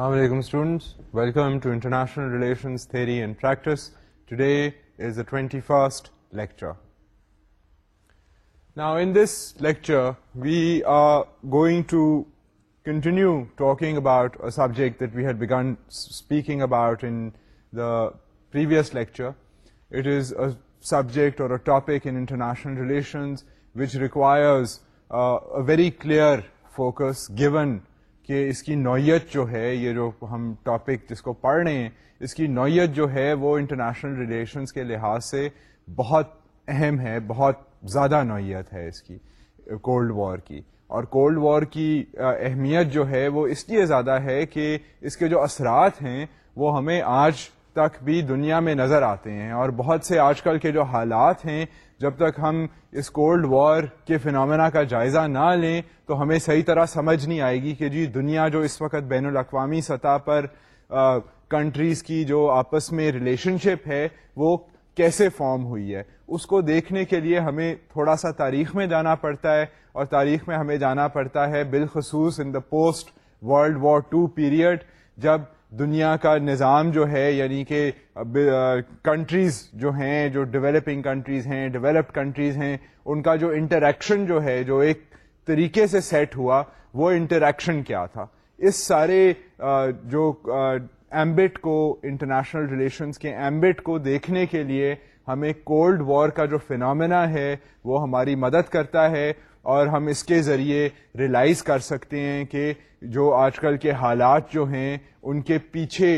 Assalamualaikum students, welcome to International Relations Theory and Practice. Today is the 21st lecture. Now in this lecture we are going to continue talking about a subject that we had begun speaking about in the previous lecture. It is a subject or a topic in international relations which requires uh, a very clear focus given کہ اس کی نوعیت جو ہے یہ جو ہم topic جس کو پڑھ رہے ہیں اس کی نوعیت جو ہے وہ انٹرنیشنل ریلیشنس کے لحاظ سے بہت اہم ہے بہت زیادہ نوعیت ہے اس کی کولڈ وار کی اور کولڈ وار کی اہمیت جو ہے وہ اس لیے زیادہ ہے کہ اس کے جو اثرات ہیں وہ ہمیں آج تک بھی دنیا میں نظر آتے ہیں اور بہت سے آج کل کے جو حالات ہیں جب تک ہم اس کولڈ وار کے فنامنا کا جائزہ نہ لیں تو ہمیں صحیح طرح سمجھ نہیں آئے گی کہ جی دنیا جو اس وقت بین الاقوامی سطح پر کنٹریز کی جو آپس میں ریلیشن شپ ہے وہ کیسے فارم ہوئی ہے اس کو دیکھنے کے لیے ہمیں تھوڑا سا تاریخ میں جانا پڑتا ہے اور تاریخ میں ہمیں جانا پڑتا ہے بالخصوص in the post World War two period جب دنیا کا نظام جو ہے یعنی کہ کنٹریز جو ہیں جو ڈیولپنگ کنٹریز ہیں ڈیولپڈ کنٹریز ہیں ان کا جو انٹریکشن جو ہے جو ایک طریقے سے سیٹ ہوا وہ انٹریکشن کیا تھا اس سارے جو ایمبٹ کو انٹرنیشنل ریلیشنس کے ایمبٹ کو دیکھنے کے لیے ہمیں کولڈ وار کا جو فنامنا ہے وہ ہماری مدد کرتا ہے اور ہم اس کے ذریعے ریلائز کر سکتے ہیں کہ جو آج کل کے حالات جو ہیں ان کے پیچھے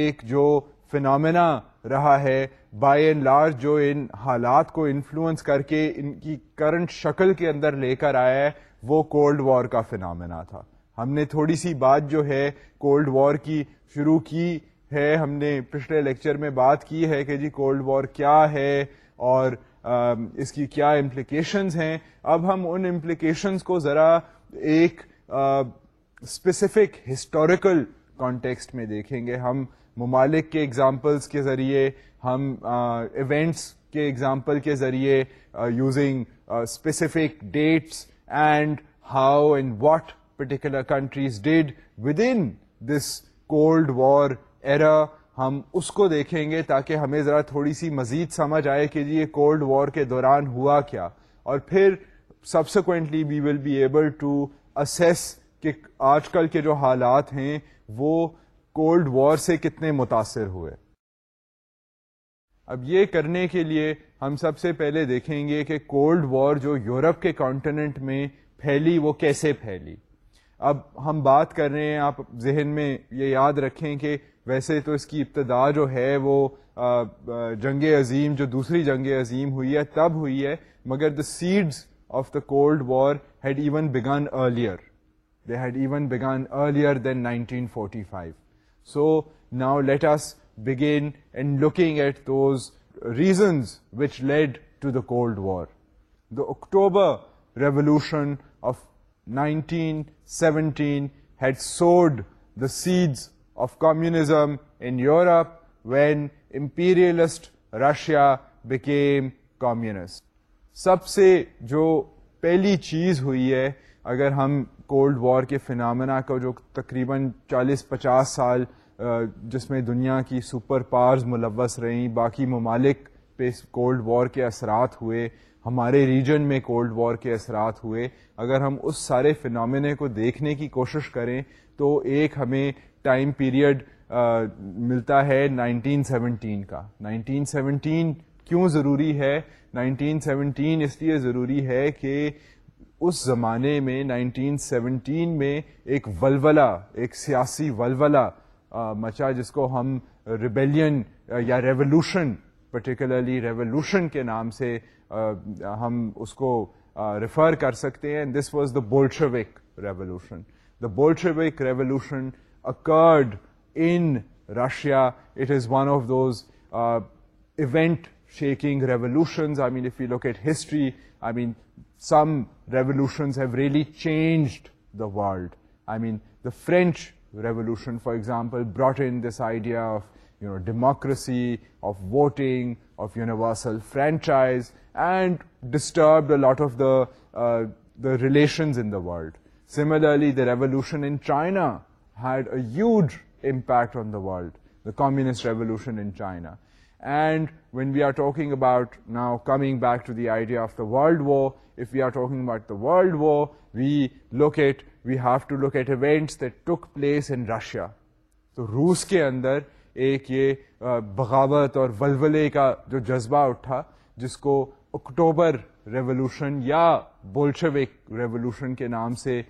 ایک جو فنامنا رہا ہے بائی اینڈ لارج جو ان حالات کو انفلوئنس کر کے ان کی کرنٹ شکل کے اندر لے کر آیا ہے وہ کولڈ وار کا فنامنا تھا ہم نے تھوڑی سی بات جو ہے کولڈ وار کی شروع کی ہے ہم نے پچھلے لیکچر میں بات کی ہے کہ جی کولڈ وار کیا ہے اور اس کی کیا امپلیکیشنز ہیں اب ہم ان امپلیکیشنز کو ذرا ایک اسپیسیفک ہسٹوریکل کانٹیکسٹ میں دیکھیں گے ہم ممالک کے ایگزامپلس کے ذریعے ہم ایونٹس کے اگزامپل کے ذریعے using specific dates and how and what particular countries did with in this cold war era ہم اس کو دیکھیں گے تاکہ ہمیں ذرا تھوڑی سی مزید سمجھ آئے کہ یہ کولڈ وار کے دوران ہوا کیا اور پھر subsequently we will be able to assess کہ آج کل کے جو حالات ہیں وہ کولڈ وار سے کتنے متاثر ہوئے اب یہ کرنے کے لیے ہم سب سے پہلے دیکھیں گے کہ کولڈ وار جو یورپ کے کانٹیننٹ میں پھیلی وہ کیسے پھیلی اب ہم بات کر رہے ہیں آپ ذہن میں یہ یاد رکھیں کہ ویسے تو اس کی ابتدا جو ہے وہ جنگ عظیم جو دوسری جنگ عظیم ہوئی ہے تب ہوئی ہے مگر the seeds of the cold war had even begun earlier they had even begun earlier than nineteen forty five so now let us begin and looking at those reasons which lead to the cold war the October revolution of nineteen seventeen had sowed the seeds of communism in Europe when imperialist Russia became communist سب سے جو پہلی چیز ہوئی ہے اگر ہم cold war کے phenomena کا جو تقریباً چالیس پچاس سال جس میں دنیا کی سپر پارز ملوث رہیں باقی ممالک پہ کولڈ وار کے اثرات ہوئے ہمارے ریجن میں کولڈ وار کے اثرات ہوئے اگر ہم اس سارے فنامنے کو دیکھنے کی کوشش کریں تو ایک ہمیں ٹائم پیریڈ ملتا ہے نائنٹین سیونٹین کا نائنٹین سیونٹین کیوں ضروری ہے نائنٹین سیونٹین اس لیے ضروری ہے کہ اس زمانے میں نائنٹین سیونٹین میں ایک ولولہ ایک سیاسی ولولہ مچا جس کو ہم ریبیلین یا ریولوشن پرٹیکولرلی ریولیوشن کے نام سے ہم اس کو ریفر کر سکتے ہیں this was the Bolshevik revolution the Bolshevik revolution occurred in Russia. It is one of those uh, event-shaking revolutions. I mean, if you look at history, I mean, some revolutions have really changed the world. I mean, the French Revolution, for example, brought in this idea of, you know, democracy, of voting, of universal franchise, and disturbed a lot of the uh, relations in the world. Similarly, the revolution in China تو روس کے اندر ایک یہ بغاوت اور ولولہ کا جو جذبہ اٹھا جس کو اکٹوبر ریولیوشن یا بولشوک ریولیوشن کے نام سے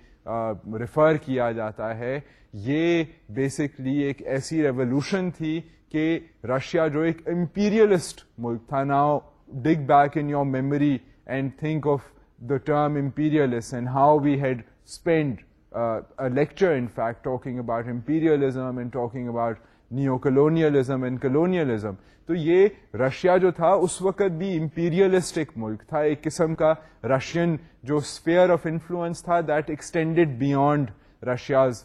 ریفر کیا جاتا ہے یہ بیسکلی ایک ایسی ریولیوشن تھی کہ رشیا جو ایک امپیریلسٹ ملک تھا now dig back in your memory and think of the term imperialist and how we had spend lecture in fact talking about imperialism and talking about neo colonialism and colonialism تو یہ Russia جو تھا اس وقت بھی imperialistic ملک تھا ایک قسم کا رشین جو اسپیئر آف انفلوئنس تھا that extended beyond Russia's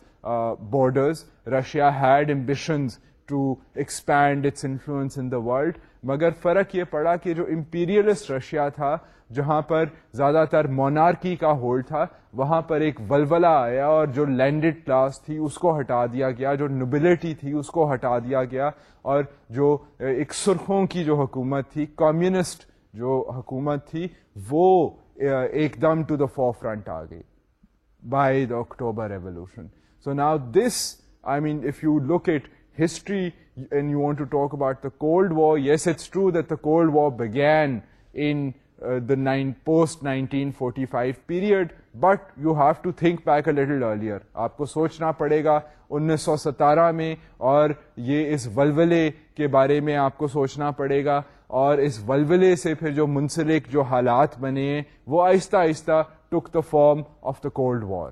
borders Russia had ambitions to expand its influence in the world مگر فرق یہ پڑا کہ جو امپیریلسٹ رشیا تھا جہاں پر زیادہ تر مونارکی کا ہولڈ تھا وہاں پر ایک ولولہ آیا اور جو لینڈڈ کلاس تھی اس کو ہٹا دیا گیا جو نوبلٹی تھی اس کو ہٹا دیا گیا اور جو ایک سرخوں کی جو حکومت تھی کمیونسٹ جو حکومت تھی وہ ایک دم ٹو دا فور فرنٹ آ گئی by the October revolution so now this I mean if you look at history and you want to talk about war yes it's war begin in nine post نائنٹینکل آپ کو سوچنا پڑے گا انیس سو ستارہ میں اور یہ اس ولولہ کے بارے میں آپ کو سوچنا پڑے گا اور اس ولولہ سے پھر جو منسلک جو حالات بنے ہیں وہ آہستہ آہستہ took the form of the cold war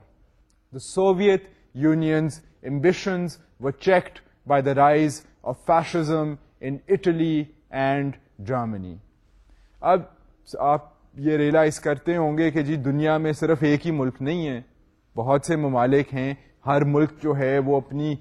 the Soviet Union's ambitions و checked rise of fascism in Italy and Germany اب آپ یہ ریلائز کرتے ہوں گے کہ جی دنیا میں صرف ایک ہی ملک نہیں ہے بہت سے ممالک ہیں ہر ملک جو ہے وہ اپنی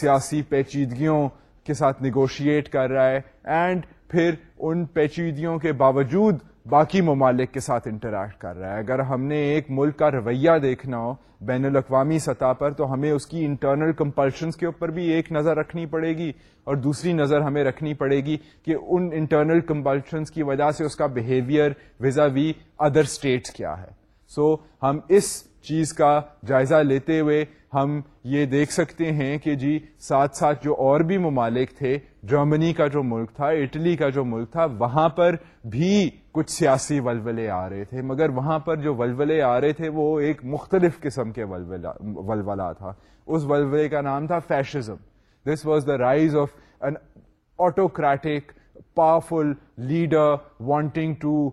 سیاسی پیچیدگیوں کے ساتھ نیگوشیٹ کر رہا ہے اینڈ پھر ان پیچیدگیوں کے باوجود باقی ممالک کے ساتھ انٹریکٹ کر رہا ہے اگر ہم نے ایک ملک کا رویہ دیکھنا ہو بین الاقوامی سطح پر تو ہمیں اس کی انٹرنل کمپلشنس کے اوپر بھی ایک نظر رکھنی پڑے گی اور دوسری نظر ہمیں رکھنی پڑے گی کہ ان انٹرنل کمپلشنس کی وجہ سے اس کا behaviour vis-a-vis other states کیا ہے سو so, ہم اس چیز کا جائزہ لیتے ہوئے ہم یہ دیکھ سکتے ہیں کہ جی ساتھ ساتھ جو اور بھی ممالک تھے جرمنی کا جو ملک تھا اٹلی کا جو ملک تھا وہاں پر بھی کچھ سیاسی ولولے آ رہے تھے مگر وہاں پر جو ولولے آ رہے تھے وہ ایک مختلف قسم کے ولولا تھا اس ولولے کا نام تھا fascism this was the rise of an autocratic powerful leader wanting to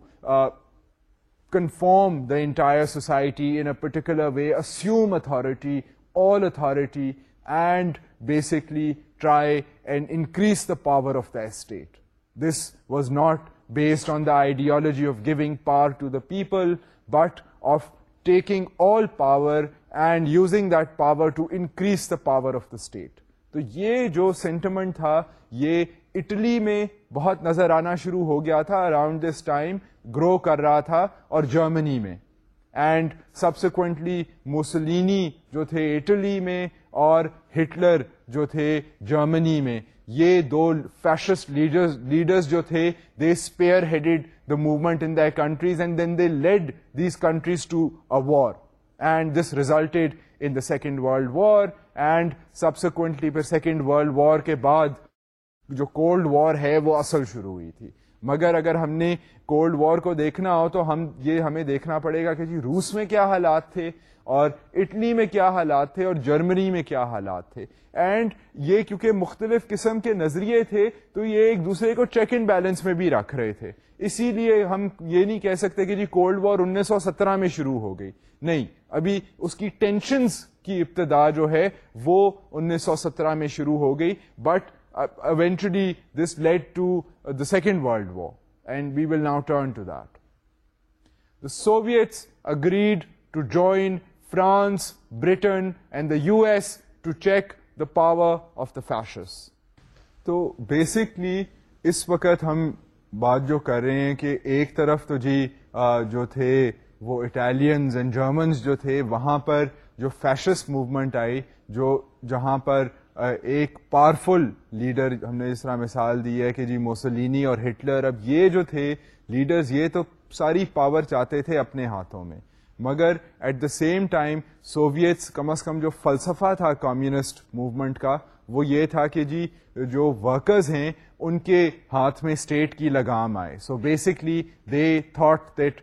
conform the entire society in a particular way assume authority all authority and basically try and increase the power of the state this was not based on the ideology of giving power to the people but of taking all power and using the other to increase the power of the state تو یہ جو sentiment تھا یہ Italy میں بہت نظر آنا شروع ہو گیا تھا اراؤنڈ دس ٹائم گرو کر رہا تھا اور جرمنی میں اینڈ سبسیکوئنٹلی موسلینی جو تھے اٹلی میں اور ہٹلر جو تھے جرمنی میں یہ دو فیشسٹ لیڈرز لیڈرس جو تھے they spearheaded the movement in the countries and then they led these countries to a war and this resulted in the second world war and subsequently پھر second world war کے بعد جو cold war ہے وہ اصل شروع ہوئی تھی مگر اگر ہم نے کولڈ وار کو دیکھنا ہو تو ہم یہ ہمیں دیکھنا پڑے گا کہ جی روس میں کیا حالات تھے اور اٹلی میں کیا حالات تھے اور جرمنی میں کیا حالات تھے اینڈ یہ کیونکہ مختلف قسم کے نظریے تھے تو یہ ایک دوسرے کو چیک اینڈ بیلنس میں بھی رکھ رہے تھے اسی لیے ہم یہ نہیں کہہ سکتے کہ جی کولڈ وار انیس سو سترہ میں شروع ہو گئی نہیں ابھی اس کی ٹینشنز کی ابتدا جو ہے وہ انیس سو سترہ میں شروع ہو گئی but eventually this lead to second world war and we will to the France, and the U S to check the power of the fascists تو بیسکلی اس وقت ہم بات جو کر رہے ہیں کہ ایک طرف تو جی جو تھے وہ اٹالینز اینڈ جرمنز جو تھے وہاں پر جو فیشس موومنٹ آئی جو جہاں پر ایک پاورفل لیڈر ہم نے اس طرح مثال دی ہے کہ جی موسلینی اور ہٹلر اب یہ جو تھے لیڈرز یہ تو ساری پاور چاہتے تھے اپنے ہاتھوں میں مگر at the same time Soviets کم از کم جو فلسفہ تھا کمیونسٹ موومنٹ کا وہ یہ تھا کہ جی جو ورکرز ہیں ان کے ہاتھ میں اسٹیٹ کی لگام آئے so basically they thought that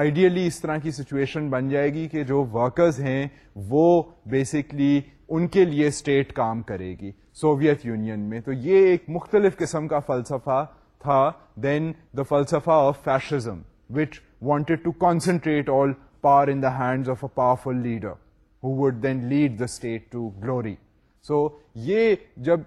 ideally اس طرح کی سچویشن بن جائے گی کہ جو ورکرز ہیں وہ بیسکلی ان کے لیے اسٹیٹ کام کرے گی سوویت یونین میں تو یہ ایک مختلف قسم کا فلسفہ تھا دین دا فلسفہ of fascism which wanted to concentrate all power in the hand of a powerful leader who would then lead the state to glory so یہ جب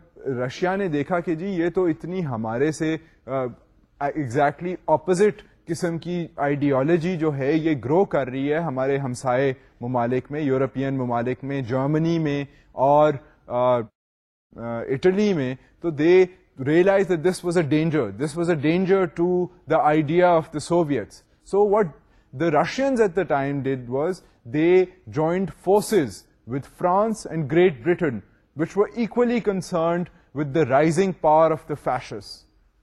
رشیا نے دیکھا کہ جی یہ تو اتنی ہمارے سے ایگزیکٹلی uh, اپوزٹ قسم کی آئیڈیالوجی جو ہے یہ گرو کر رہی ہے ہمارے ہمسائے ممالک میں یورپین ممالک میں جرمنی میں اور اٹلی میں تو they realize this was a danger this was a danger to the idea of the Soviets so what the Russians at the time did was they joint forces with France and Great Britain which equally concerned with the rising power of the fascists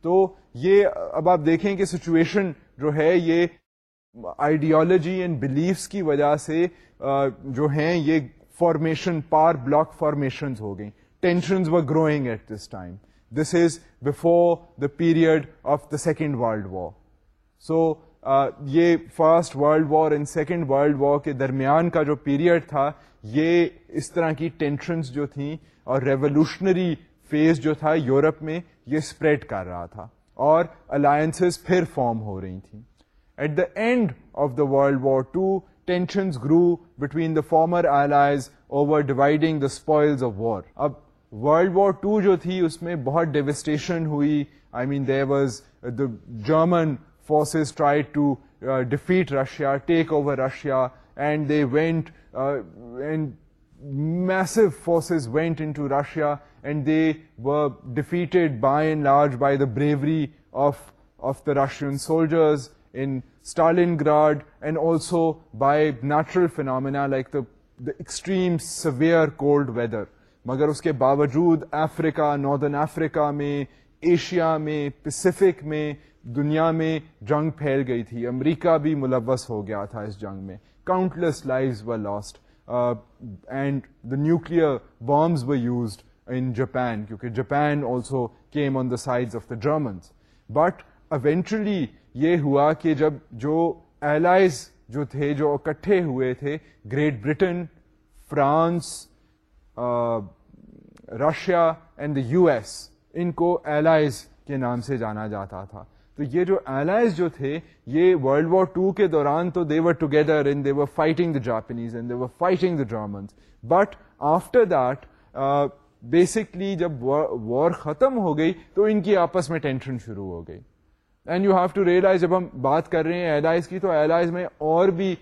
تو یہ اب آپ دیکھیں کہ situation جو ہے یہ ideology and beliefs کی وجہ سے جو ہیں یہ فارمیشن پار بلاک فارمیشن ہو گئیں tensions were growing at this time this is before the period of the second world war so یہ first world war and second world war کے درمیان کا جو پیریڈ تھا یہ اس طرح کی ٹینشنز جو تھیں اور ریولیوشنری فیز جو تھا یورپ میں یہ اسپریڈ کر رہا تھا اور الائنسز پھر فارم ہو رہی تھیں at the end of the world war two tensions grew between the former allies over dividing the spoils of war اب ورلڈ وار ٹو جو تھی اس میں بہت ڈیوسٹیشن ہوئی I mean there was the German forces try to defeat Russia take over Russia and they went and massive forces went into Russia and they were defeated by and large by the bravery of of the Russian soldiers in Stalingrad and also by natural the like extreme severe cold weather مگر اس کے باوجود Africa Northern Africa میں Asia میں Pacific میں دنیا میں جنگ پھیل گئی تھی امریکہ بھی ملوث ہو گیا تھا اس جنگ میں countless life were lost and the nuclear was used in Japan, کیونکہ Japan also came on the sides of the Germans but eventually, یہ ہوا کہ جب جو ایلائز جو تھے جو اکٹھے ہوئے تھے Great Britain France Russia and the U S ان کو ایلائز کے نام سے جانا جاتا تھا تو یہ جو ایلائز جو تھے یہ ورلڈ وار ٹو کے دوران تو they were together they were fighting the Japanese and they were fighting the Germans but after that basically جب وار ختم ہو گئی تو ان کی آپس میں ٹینشن شروع ہو گئی and you have to realise جب ہم بات کر رہے ہیں ایلائز کی تو ایلائز میں اور بھی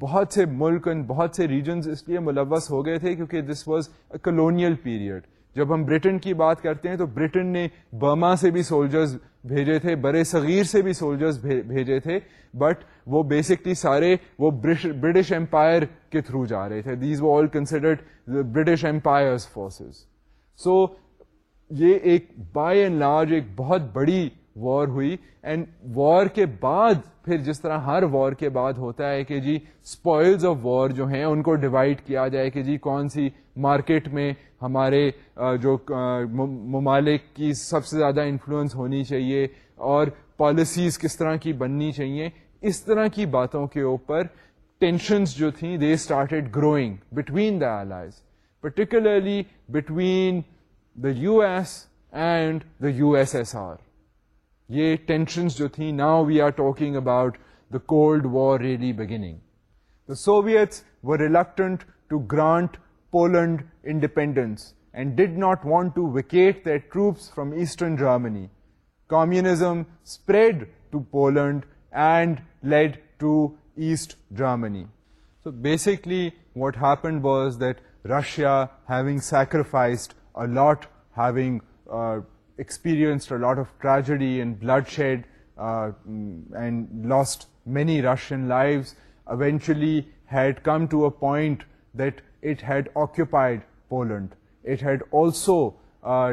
بہت سے ملک بہت سے ریجنز اس لیے ملوث ہو گئے تھے کیونکہ this was a colonial period جب ہم برٹن کی بات کرتے ہیں تو برٹن نے برما سے بھی سولجرز بھیجے تھے برے صغیر سے بھی سولجرز بھیجے تھے بٹ وہ بیسکلی سارے وہ برٹش امپائر کے تھرو جا رہے تھے these all considered British empire forces so یہ ایک بائی اینڈ لارج ایک بہت بڑی وار ہوئی اینڈ وار کے بعد پھر جس طرح ہر وار کے بعد ہوتا ہے کہ جی اسپوائلز آف وار جو ہیں ان کو ڈیوائڈ کیا جائے کہ جی کون سی مارکیٹ میں ہمارے جو ممالک کی سب سے زیادہ انفلوئنس ہونی چاہیے اور پالیسیز کس طرح کی بننی چاہیے اس طرح کی باتوں کے اوپر ٹینشنس جو تھیں they started growing between the allies particularly between the U S and the U S S R یہ ٹینشن جو تھیں now we are talking about the cold war really beginning the Soviet were reluctant to grant Poland independence and did not want to vacate the troops from eastern Germany communism spread to Poland and led to east Germany so basically what happen was that Russia having sacrificed and of tragedy and bloodshed and lives, many Russian life to had come to a point that it had occupied Poland it had also uh,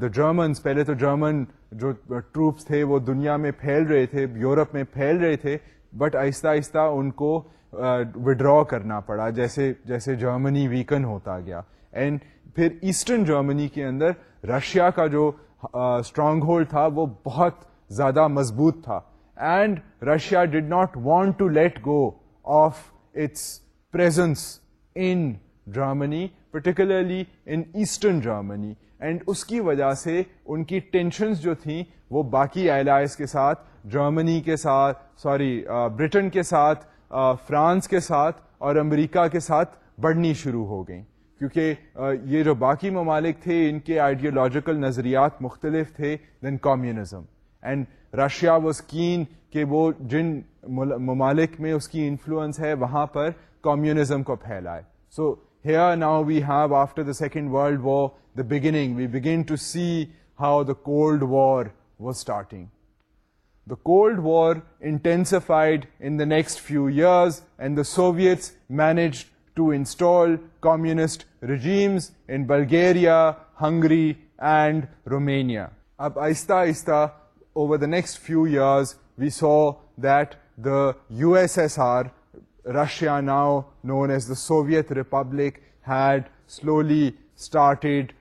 the Germans پہلے تو German جو troops تھے وہ دنیا میں پھیل رہے تھے یورپ میں پھیل رہے تھے بٹ آہستہ آہستہ ان کو وڈرا کرنا پڑا جیسے جیسے جرمنی ویکن ہوتا گیا اینڈ پھر ایسٹرن جرمنی کے اندر رشیا کا جو اسٹرانگ ہولڈ تھا وہ بہت زیادہ مضبوط تھا and Russia did not want to let go of its presence in Germany particularly in eastern Germany and اس کی وجہ سے ان کی ٹینشنس جو تھیں وہ باقی ایلائز کے ساتھ جرمنی کے ساتھ سوری برٹن کے ساتھ فرانس کے ساتھ اور امریکہ کے ساتھ بڑھنی شروع ہو گئیں کیونکہ یہ جو باقی ممالک تھے ان کے آئیڈیالوجیکل نظریات مختلف تھے then communism and Russia was keen کہ وہ جن ممالک میں اس کی انفلوئنس ہے وہاں پر کامزم کو پھیلائے so here now we have after the second world war the beginning we began to see how the cold war was starting the cold war intensified in the next few years and the Soviet managed to install communist regimes in Bulgaria Hungary and Romania اب آہستہ آئستہ over the next few years we saw that the U S S R Russia now known as the Soviet republic had slowly started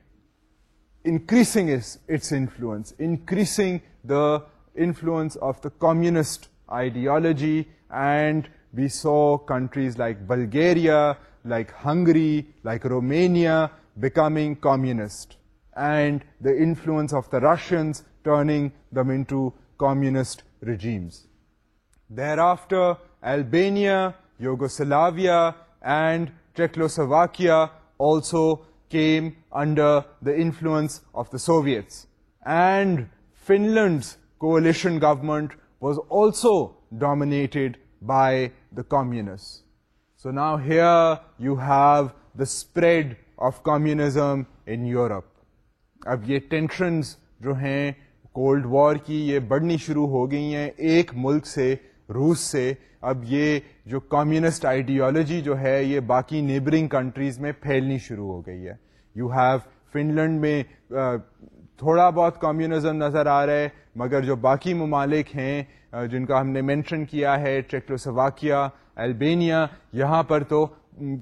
increase its influence increasing the influence of the communist ideology, and we saw countries like Bulgaria, like Hungary, like Romania becoming communist, and the influence of the Russians turning them into communist regimes. Thereafter, Albania, Yugoslavia, and Czechoslovakia also came under the influence of the Soviets. And Finland's coalition government was also dominated by the communist so now here you have the spread of communism in Europe اب یہ tensions جو ہیں cold war کی یہ بڑھنی شروع ہو گئی ہیں ایک ملک سے روس سے اب یہ جو کمیونسٹ آئیڈیالوجی جو ہے یہ باقی نیبرنگ کنٹریز میں پھیلنی شروع ہو گئی ہے یو ہیو فن لینڈ میں تھوڑا بہت کمیونزم نظر آ رہا ہے مگر جو باقی ممالک ہیں جن کا ہم نے مینشن کیا ہے ٹریکلوسواکیا البینیا یہاں پر تو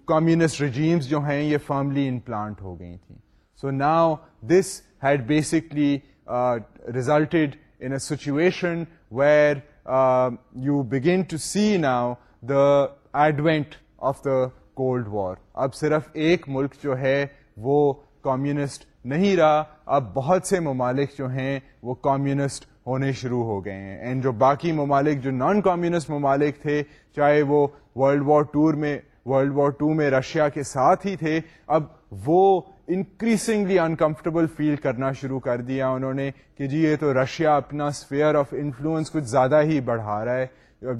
کمیونسٹ رجیمس جو ہیں یہ فارملی انپلانٹ ہو گئی تھیں so now this had basically resulted in a situation where you began to see now the advent of the cold war اب صرف ایک ملک جو ہے وہ کمیونسٹ نہیں رہا اب بہت سے ممالک جو ہیں وہ کمیونسٹ ہونے شروع ہو گئے ہیں اینڈ جو باقی ممالک جو نان کمیونسٹ ممالک تھے چاہے وہ ورلڈ وار ٹور میں ورلڈ وار ٹو میں رشیا کے ساتھ ہی تھے اب وہ انکریزنگلی انکمفرٹیبل فیل کرنا شروع کر دیا انہوں نے کہ جی یہ تو رشیا اپنا فیئر آف انفلوئنس کچھ زیادہ ہی بڑھا رہا ہے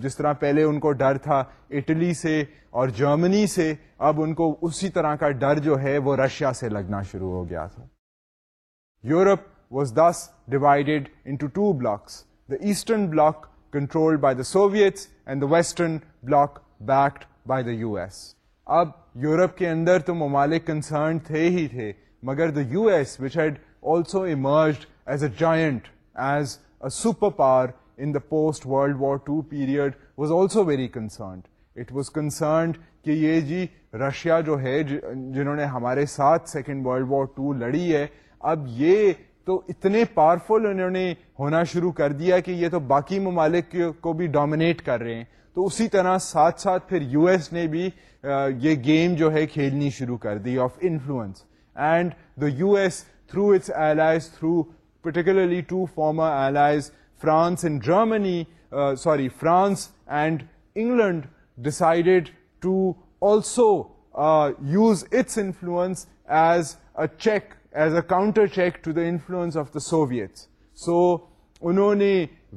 جس طرح پہلے ان کو ڈر تھا اٹلی سے اور جرمنی سے اب ان کو اسی طرح کا ڈر جو ہے وہ رشیا سے لگنا شروع ہو گیا تھا Europe was this divided into two blocks the eastern block control by the Soviet and the western block backed by the U S اب یورپ کے اندر تو ممالک کنسرن تھے ہی تھے مگر the U S which had also emerged as a giant as a super power post world war two period was also very concerned it was concerned کہ یہ جی رشیا جو ہے جنہوں نے ہمارے ساتھ سیکنڈ ورلڈ وار ٹو لڑی ہے اب یہ تو اتنے پاورفل انہوں نے ہونا شروع کر دیا کہ یہ تو باقی ممالک کو بھی ڈومینیٹ کر رہے ہیں تو اسی طرح ساتھ ساتھ پھر یو ایس نے بھی یہ گیم جو ہے کھیلنی شروع کر دی of influence and the U S through its allies through particularly to former allies France and Germany sorry France and England decided to also use its influence a counter check to the influence so انہوں نے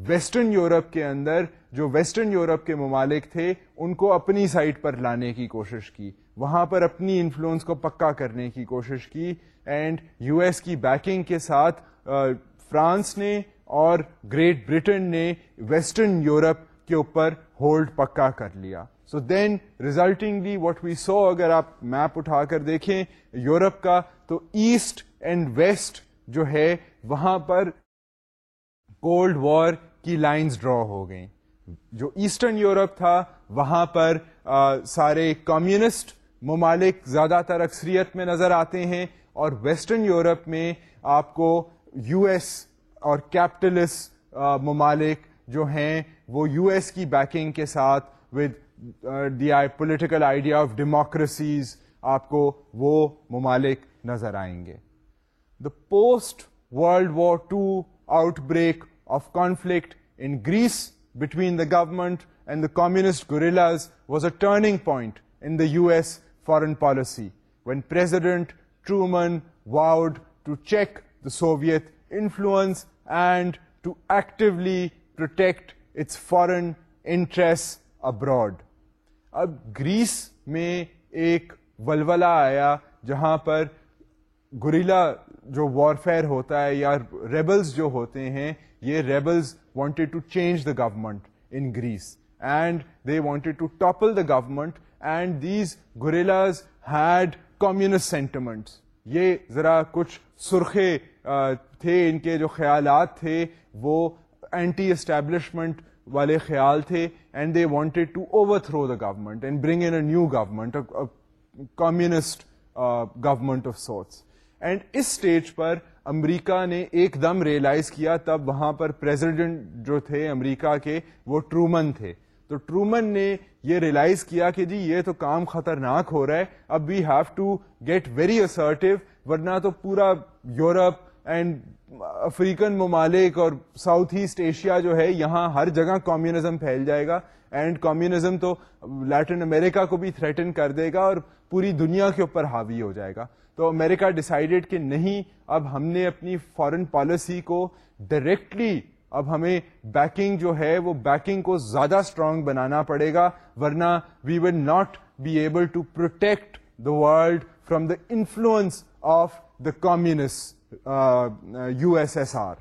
western Europe کے اندر جو western Europe کے ممالک تھے ان کو اپنی سائٹ پر لانے کی کوشش کی وہاں پر اپنی انفلوئنس کو پکا کرنے کی کوشش کی اینڈ یو ایس کی بیکنگ کے ساتھ فرانس نے اور گریٹ بریٹن نے ویسٹرن یورپ کے اوپر ہولڈ پکا کر لیا so then resultingly what we saw اگر آپ میپ اٹھا کر دیکھیں یورپ کا تو ایسٹ اینڈ ویسٹ جو ہے وہاں پر کولڈ وار کی لائنز ڈرا ہو گئیں جو ایسٹرن یورپ تھا وہاں پر آ, سارے کمیونسٹ ممالک زیادہ تر اکثریت میں نظر آتے ہیں اور ویسٹرن یورپ میں آپ کو یو ایس اور کیپٹلسٹ ممالک جو ہیں وہ یو ایس کی بیکنگ کے ساتھ with the I political idea of democracies آپ کو وہ ممالک نظر آئیں گے the post world war two outbreak of conflict in Greece between the government and the communist guerrillas was a turning point in the U S foreign policy when president Truman vowed to check the Soviet influence and to actually protect its foreign interest abroad اب Greece میں ایک ولولہ آیا جہاں پر guerrilla جو warfare ہوتا ہے یا ریبلز جو ہوتے ہیں یہ rebels wanted to change the government in Greece and they wanted to topple the government and these guerrillas had communist sentiments یہ ذرا کچھ سرخے تھے ان کے جو خیالات تھے وہ اینٹی اسٹیبلشمنٹ والے خیال تھے and they wanted to overthrow the government and bring an a new government communist government of sorts and us stage پر امریکہ نے ایک دم ریئلائز کیا تب وہاں پر پریزیڈنٹ جو تھے امریکہ کے وہ ٹرومن تھے تو ٹرومن نے یہ ریئلائز کیا کہ جی یہ تو کام خطرناک ہو رہا ہے اب we have to get very assertive ورنہ تو پورا یورپ اینڈ افریقن ممالک اور ساؤتھ ایسٹ ایشیا جو ہے یہاں ہر جگہ کمیونزم پھیل جائے گا اینڈ کامزم تو لیٹن امریکہ کو بھی تھریٹن کر دے گا اور پوری دنیا کے اوپر حاوی ہو جائے گا تو امریکہ ڈسائڈیڈ کہ نہیں اب ہم نے اپنی فارن پالیسی کو ڈائریکٹلی اب ہمیں بیکنگ جو ہے وہ بیکنگ کو زیادہ اسٹرانگ بنانا پڑے گا ورنہ we will not be able to protect the world from the influence of the communist U S S R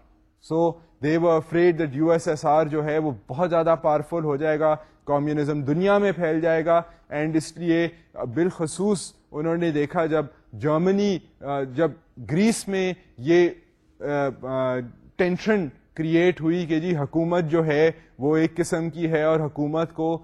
so afraid Fred U S S R جو ہے وہ بہت زیادہ پاورفل ہو جائے گا کمیونزم دنیا میں پھیل جائے گا اینڈ اس لیے بالخصوص انہوں نے دیکھا جب جرمنی جب گریس میں یہ ٹینشن کریٹ ہوئی کہ جی حکومت جو ہے وہ ایک قسم کی ہے اور حکومت کو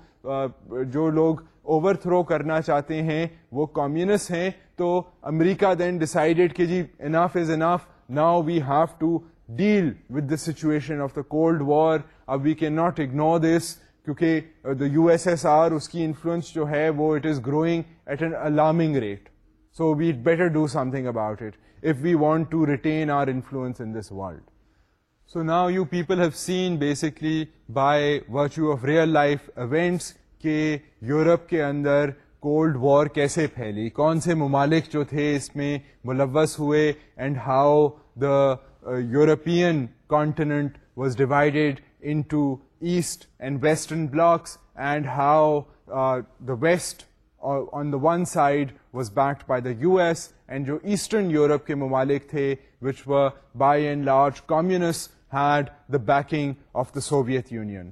جو لوگ اوور تھرو کرنا چاہتے ہیں وہ کمیونسٹ ہیں تو امریکہ دین ڈیسائڈیڈ کہ جی enough is enough now we have to deal with the situation of the cold war اب we can not ignore this کیونکہ the U S S R اس کی انفلوئنس جو ہے وہ it is growing at an alarming rate so we better do something about it if we want to retain our influence in this world so now you people have seen basically by virtue of real life events کہ Europe کے اندر cold war کیسے پھیلی کون سے ممالک جو تھے اس میں ملوث ہوئے and how the European continent was divided into east and western blocks and how the west on the one side was backed by the U S and جو ایسٹرن یورپ کے ممالک تھے which were by and large communist had the backing of the Soviet union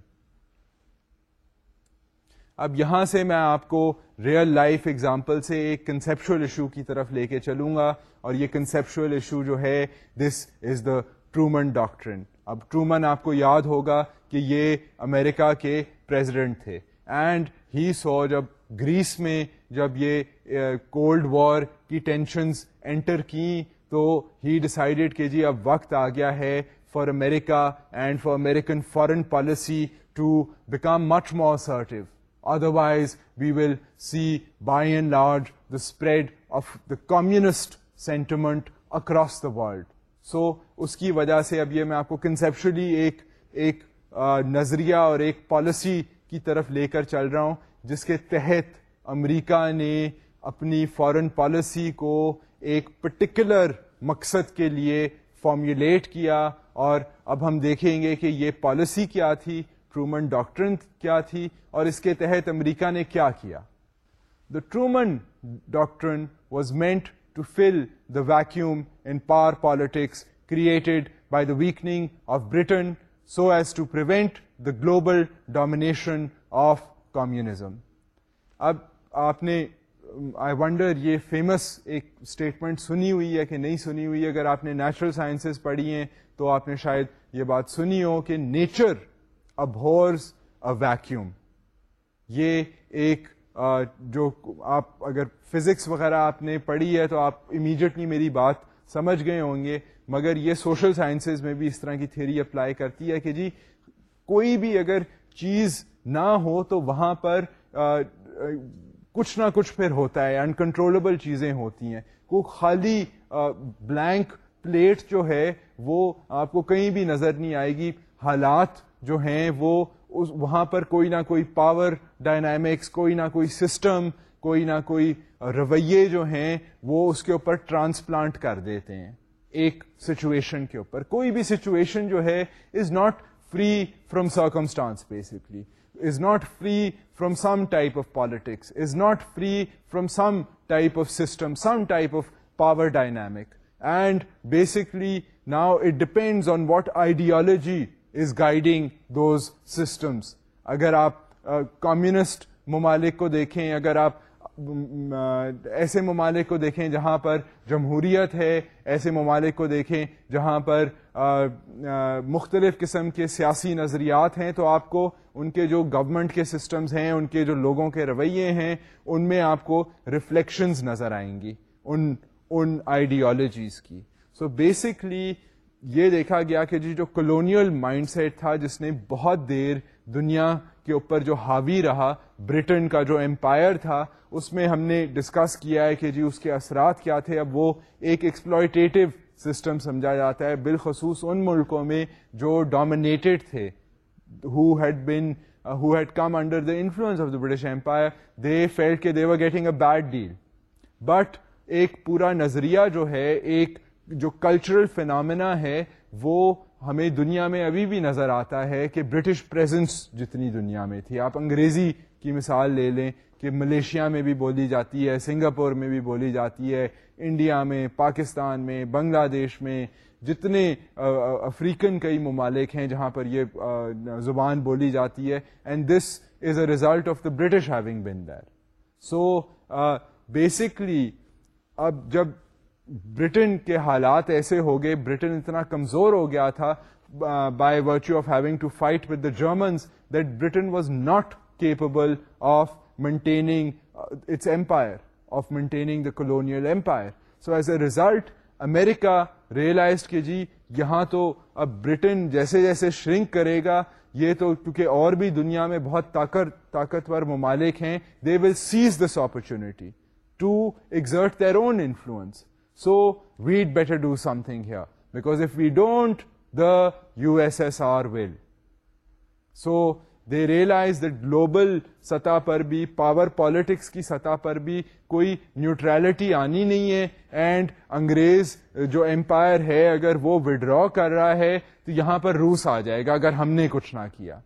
اب یہاں سے میں آپ کو ریئل لائف اگزامپل سے ایک کنسیپشل ایشو کی طرف لے کے چلوں گا اور یہ کنسیپشل ایشو جو ہے دس از دا ٹرومن ڈاکٹرن اب ٹرومن آپ کو یاد ہوگا کہ یہ امریکہ کے پریزیڈنٹ تھے اینڈ ہی سو جب گریس میں جب یہ کولڈ uh, وار کی ٹینشنز انٹر کیں تو ہی ڈسائڈیڈ کہ جی اب وقت آ گیا ہے for America and for American foreign policy to become much more assertive otherwise we will see by and large the spread of the communist sentiment across the world so اس کی وجہ سے اب یہ میں آپ کو کنسپشلی ایک ایک نظریہ اور ایک پالیسی کی طرف لے کر چل رہا ہوں جس کے تحت امریکہ نے اپنی فارن پالیسی کو ایک پرٹیکولر مقصد کے لیے فارمیولیٹ کیا اور اب ہم دیکھیں گے کہ یہ پالیسی کیا تھی ٹرومن ڈاکٹرن کیا تھی اور اس کے تحت امریکہ نے کیا کیا the Truman doctrine was meant to fill the vacuum in power politics created by the weakening of Britain so as to prevent the global domination of communism اب آپ نے آئی ونڈر یہ فیمس ایک اسٹیٹمنٹ سنی ہوئی ہے کہ نہیں سنی ہوئی اگر آپ نے نیچرل سائنسز پڑھی ہیں تو آپ نے شاید یہ بات سنی ہو کہ نیچر بورس ویکیوم یہ ایک Uh, جو آپ اگر فزکس وغیرہ آپ نے پڑھی ہے تو آپ امیجیٹلی میری بات سمجھ گئے ہوں گے مگر یہ سوشل سائنسز میں بھی اس طرح کی تھیری اپلائی کرتی ہے کہ جی کوئی بھی اگر چیز نہ ہو تو وہاں پر uh, کچھ نہ کچھ پھر ہوتا ہے ان چیزیں ہوتی ہیں کو خالی بلینک پلیٹ جو ہے وہ آپ کو کہیں بھی نظر نہیں آئے گی حالات جو ہیں وہ اس وہاں پر کوئی نہ کوئی پاور ڈائنامکس کوئی نہ کوئی سسٹم کوئی نہ کوئی رویے جو ہیں وہ اس کے اوپر ٹرانسپلانٹ کر دیتے ہیں ایک سچویشن کے اوپر کوئی بھی سچویشن جو ہے is not free from circumstance basically is not free from some type of politics is not free from some type of system some type of power dynamic and basically now it depends on what ideology is guiding those systems اگر آپ communist ممالک کو دیکھیں اگر آپ ایسے ممالک کو دیکھیں جہاں پر جمہوریت ہے ایسے ممالک کو دیکھیں جہاں پر مختلف قسم کے سیاسی نظریات ہیں تو آپ کو ان کے جو گورنمنٹ کے سسٹمز ہیں ان کے جو لوگوں کے رویے ہیں ان میں آپ کو ریفلیکشنز نظر آئیں گی ان آئیڈیالوجیز کی سو بیسکلی یہ دیکھا گیا کہ جی جو کلونیل مائنڈ سیٹ تھا جس نے بہت دیر دنیا کے اوپر جو حاوی رہا برٹن کا جو امپائر تھا اس میں ہم نے ڈسکس کیا ہے کہ جی اس کے اثرات کیا تھے اب وہ ایک ایکسپلائٹیو سسٹم سمجھا جاتا ہے بالخصوص ان ملکوں میں جو ڈومینیٹڈ تھے who had been who had come under the influence of the British empire they getting a bad deal but ایک پورا نظریہ جو ہے ایک جو کلچرل فینامنا ہے وہ ہمیں دنیا میں ابھی بھی نظر آتا ہے کہ برٹش پریزنس جتنی دنیا میں تھی آپ انگریزی کی مثال لے لیں کہ ملیشیا میں بھی بولی جاتی ہے سنگاپور میں بھی بولی جاتی ہے انڈیا میں پاکستان میں بنگلہ دیش میں جتنے افریقن کئی ممالک ہیں جہاں پر یہ زبان بولی جاتی ہے and this is a result of the British having been there so basically اب جب برٹن کے حالات ایسے ہو گئے برٹن اتنا کمزور ہو گیا تھا by virtue of having to fight with the Germans that Britain was not capable of maintaining its empire of maintaining the empire so as a result America realise کہ جی یہاں تو اب برٹن جیسے جیسے شرنک کرے گا یہ تو کیونکہ اور بھی دنیا میں بہت طاقت طاقتور ممالک ہیں they will seize this opportunity to exert their own influence so we'd better do something if don't the U S S R will so they realise global global سطح پر بھی پاور پالیٹکس کی سطح پر بھی کوئی نیوٹریلٹی آنی نہیں ہے اینڈ انگریز جو امپائر ہے اگر وہ وڈرا کر رہا ہے تو یہاں پر روس آ جائے گا اگر ہم نے کچھ نہ کیا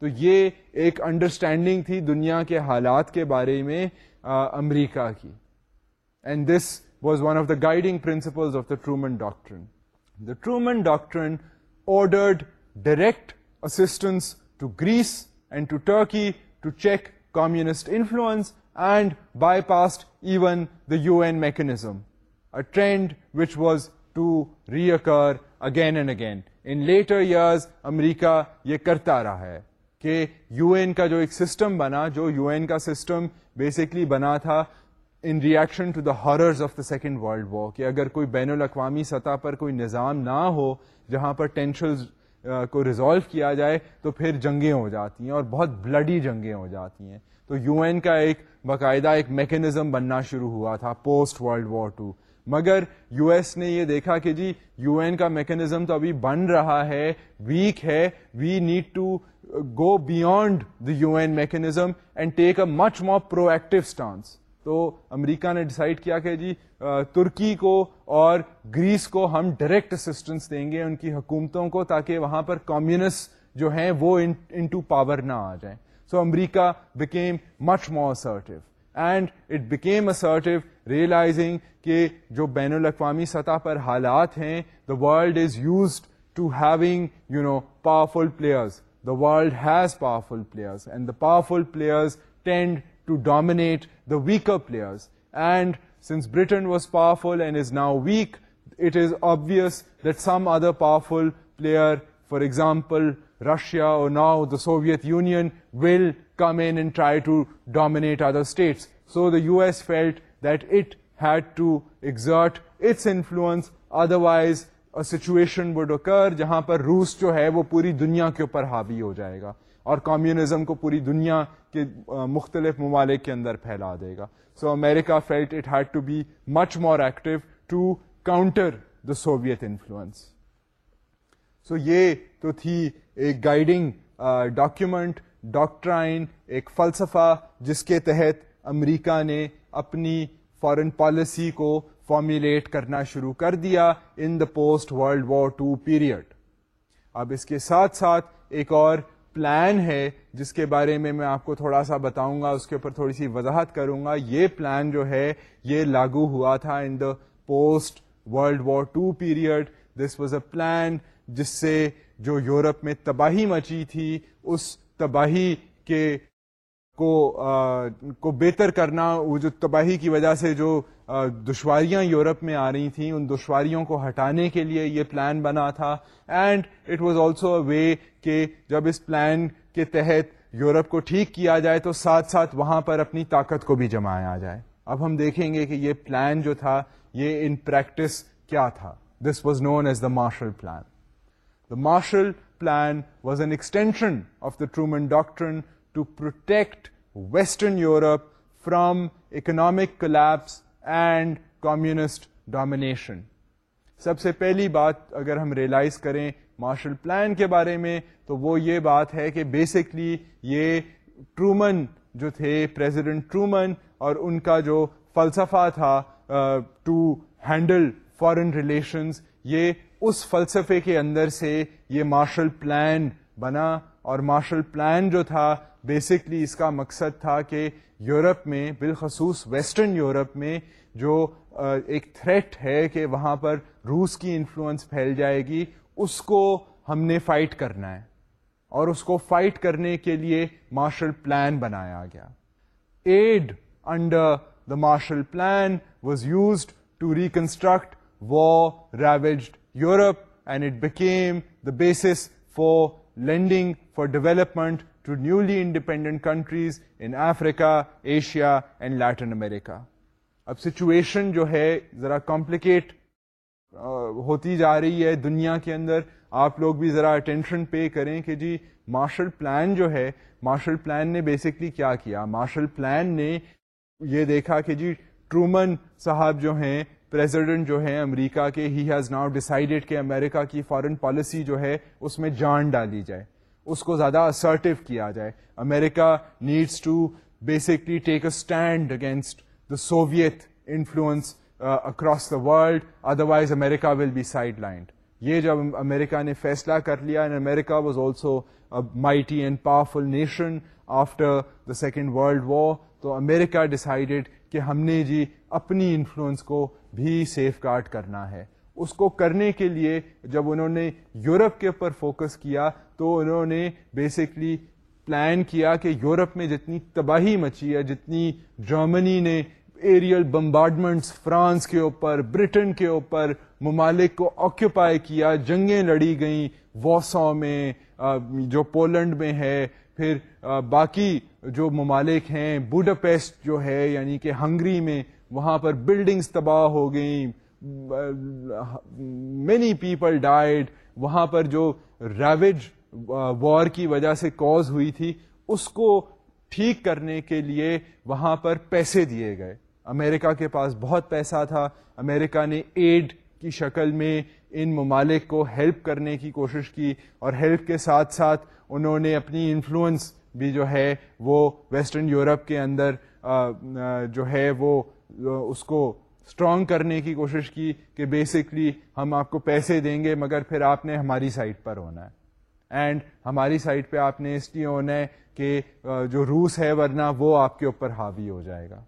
تو یہ ایک انڈرسٹینڈنگ تھی دنیا کے حالات کے بارے میں امریکہ کی and this was one of the guiding principle doctrine the Truman doctrine even the you ism trend which was to rear again and again in later America یہ کرتا رہا ہے کہ یو این کا جو ایک سسٹم بنا جو یو این کا سم بیسکلی بنا تھا in reaction to the horrors of the second world war کہ اگر کوئی بین الاقوامی سطح پر کوئی نظام نہ ہو جہاں پر ٹینشن کو ریزالو کیا جائے تو پھر جنگیں ہو جاتی ہیں اور بہت بلڈی جنگیں ہو جاتی ہیں تو یو این کا ایک باقاعدہ ایک میکینزم بننا شروع ہوا تھا پوسٹ ورلڈ وار ٹو مگر یو ایس نے یہ دیکھا کہ جی یو این کا میکینزم تو ابھی بن رہا ہے ویک ہے we need to go beyond the U N mechanism and take a much more proactive stance تو امریکہ نے ڈیسائیڈ کیا کہ جی ترکی کو اور گریس کو ہم ڈائریکٹ اسسٹنس دیں گے ان کی حکومتوں کو تاکہ وہاں پر کمیونسٹ جو ہیں وہ ان ٹو پاور نہ آ جائیں so America became much more assertive and it became assertive realising کہ جو بین الاقوامی سطح پر حالات ہیں the world is used to having you know powerful players the world has powerful players and the powerful players tend to dominate the weaker player and since Britain was powerful and is now weak it is obvious that some other powerful player for example Russia Soviet union will come in and try to dominate other states so the U S felt that it had to exert its influence otherwise وہاں پر روس جو ہے وہ پوری دنیا کے اوپر حاوی ہو جائے گا اور کمزم کو پوری دنیا مختلف ممالک کے اندر پھیلا دے گا so America felt it had to be much more active to counter the Soviet influence so یہ تو تھی ایک گائیڈنگ ڈاکیومنٹ ڈاکٹرائن ایک فلسفہ جس کے تحت امریکہ نے اپنی فارن پالیسی کو فارمولیٹ کرنا شروع کر دیا in the post world war two period اب اس کے ساتھ ساتھ ایک اور پلان ہے جس کے بارے میں میں آپ کو تھوڑا سا بتاؤں گا اس کے اوپر تھوڑی سی وضاحت کروں گا یہ پلان جو ہے یہ لاگو ہوا تھا in the post world war two period this was a plan جس سے جو یورپ میں تباہی مچی تھی اس تباہی کے کو آ, کو بہتر کرنا وہ جو تباہی کی وجہ سے جو آ, دشواریاں یورپ میں آ رہی تھیں ان دشواریوں کو ہٹانے کے لیے یہ پلان بنا تھا and it was also a way کہ جب اس پلان کے تحت یورپ کو ٹھیک کیا جائے تو ساتھ ساتھ وہاں پر اپنی طاقت کو بھی جمایا جائے اب ہم دیکھیں گے کہ یہ پلان جو تھا یہ ان پریکٹس کیا تھا this was known as the Marshall plan the Marshall plan was an extension of the Truman doctrine to protect western Europe from economic collapse and communist domination سب سے پہلی بات اگر ہم ریلائز کریں مارشل پلان کے بارے میں تو وہ یہ بات ہے کہ بیسکلی یہ ٹرومن جو تھے پریزیڈنٹ ٹرومن اور ان کا جو فلسفہ تھا ٹو ہینڈل فارن ریلیشنز یہ اس فلسفے کے اندر سے یہ مارشل پلان بنا اور مارشل پلان جو تھا بیسکلی اس کا مقصد تھا کہ یورپ میں بالخصوص ویسٹرن یورپ میں جو ایک تھریٹ ہے کہ وہاں پر روس کی انفلوئنس پھیل جائے گی اس کو ہم نے فائٹ کرنا ہے اور اس کو فائٹ کرنے کے لیے مارشل پلان بنایا گیا aid under the Marshall plan was used to reconstruct ravaged Europe and it became the basis for lending for development to newly independent countries in Africa Asia and Latin America اب situation جو ہے ذرا complicate ہوتی جا رہی ہے دنیا کے اندر آپ لوگ بھی ذرا اٹینشن پے کریں کہ جی مارشل پلان جو ہے مارشل پلان نے بیسکلی کیا کیا مارشل پلان نے یہ دیکھا کہ جی ٹرومن صاحب جو ہیں پریزیڈنٹ جو ہیں امریکہ کے ہی ہیز ناؤ ڈیسائڈیڈ کہ امریکہ کی فارن پالیسی جو ہے اس میں جان ڈالی جائے اس کو زیادہ اسرٹیو کیا جائے امریکہ needs to basically take a stand against the Soviet influence uh, across the world, otherwise America will be sidelined. یہ جب امریکہ نے فیصلہ کر لیا and America was also mighty and powerful nation after the second world war تو امریکہ decided کہ ہم نے جی اپنی انفلوئنس کو بھی سیف گارڈ کرنا ہے اس کو کرنے کے لیے جب انہوں نے یورپ کے اوپر فوکس کیا تو انہوں نے بیسکلی پلان کیا کہ یورپ میں جتنی تباہی مچی ہے جتنی جرمنی نے ایریل بمبارڈمنٹس فرانس کے اوپر بریٹن کے اوپر ممالک کو آکوپائی کیا جنگیں لڑی گئیں واسو میں جو پولینڈ میں ہے پھر باقی جو ممالک ہیں بوڈاپیسٹ جو ہے یعنی کہ ہنگری میں وہاں پر بلڈنگز تباہ ہو گئیں مینی پیپل ڈائڈ وہاں پر جو ریویج وار کی وجہ سے کوز ہوئی تھی اس کو ٹھیک کرنے کے لیے وہاں پر پیسے دیے گئے امریکہ کے پاس بہت پیسہ تھا امریکہ نے ایڈ کی شکل میں ان ممالک کو ہیلپ کرنے کی کوشش کی اور ہیلپ کے ساتھ ساتھ انہوں نے اپنی انفلوئنس بھی جو ہے وہ ویسٹرن یورپ کے اندر جو ہے وہ اس کو اسٹرانگ کرنے کی کوشش کی کہ بیسکلی ہم آپ کو پیسے دیں گے مگر پھر آپ نے ہماری سائٹ پر ہونا ہے اینڈ ہماری سائٹ پہ آپ نے اس لیے ہونا ہے کہ جو روس ہے ورنہ وہ آپ کے اوپر حاوی ہو جائے گا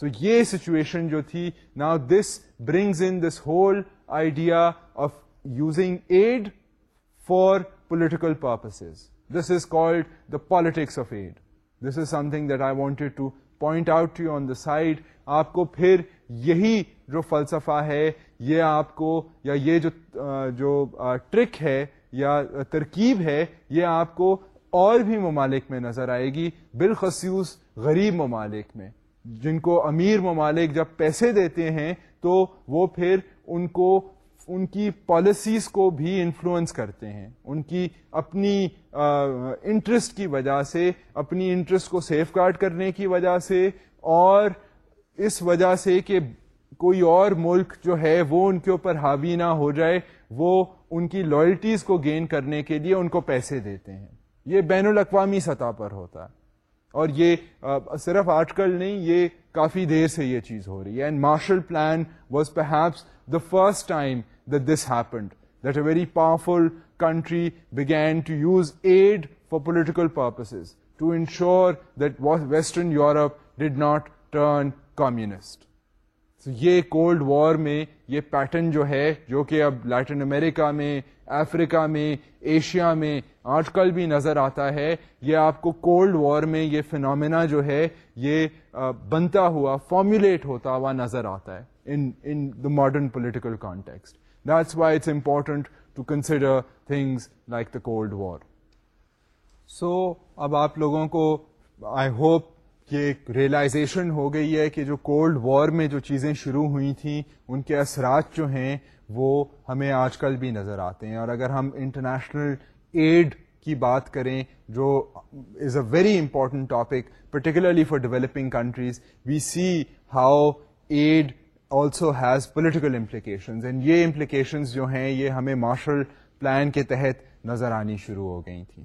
سو یہ سچویشن جو تھی نا this brings in this whole idea of using aid for political purposes this is called the politics of aid this is something that I wanted to point out you on the side آپ کو پھر یہی جو فلسفہ ہے یہ آپ کو یا یہ جو جو ٹرک ہے یا ترکیب ہے یہ آپ کو اور بھی ممالک میں نظر آئے گی بالخصوص غریب ممالک میں جن کو امیر ممالک جب پیسے دیتے ہیں تو وہ پھر ان کو ان کی پالیسیز کو بھی انفلوئنس کرتے ہیں ان کی اپنی انٹرسٹ کی وجہ سے اپنی انٹرسٹ کو سیف گارڈ کرنے کی وجہ سے اور اس وجہ سے کہ کوئی اور ملک جو ہے وہ ان کے اوپر حاوی نہ ہو جائے وہ ان کی لائلٹیز کو گین کرنے کے لیے ان کو پیسے دیتے ہیں یہ بین الاقوامی سطح پر ہوتا ہے اور یہ صرف آج کل نہیں یہ کافی دیر سے یہ چیز ہو رہی ہے and Marshall plan was perhaps the first time this happened that a very powerful country begin to use aid for political purposes to ensure that western Europe did not turn communist یہ cold war میں یہ pattern جو ہے جو کہ اب Latin امریکہ میں افریقہ میں ایشیا میں آج کل بھی نظر آتا ہے یہ آپ کو کولڈ وار میں یہ فنامنا جو ہے یہ بنتا ہوا فارمولیٹ ہوتا ہوا نظر آتا ہے in in the modern political context that's why it's important to consider things like the cold war so اب آپ لوگوں کو آئی ہوپ ریئلائزیشن ہو گئی ہے کہ جو کولڈ وار میں جو چیزیں شروع ہوئی تھیں ان کے اثرات جو ہیں وہ ہمیں آج کل بھی نظر آتے ہیں اور اگر ہم انٹرنیشنل ایڈ کی بات کریں جو is a very important topic particularly for developing countries we see how aid also has political implications and یہ امپلیکیشنز جو ہیں یہ ہمیں مارشل پلان کے تحت نظر آنی شروع ہو گئی تھیں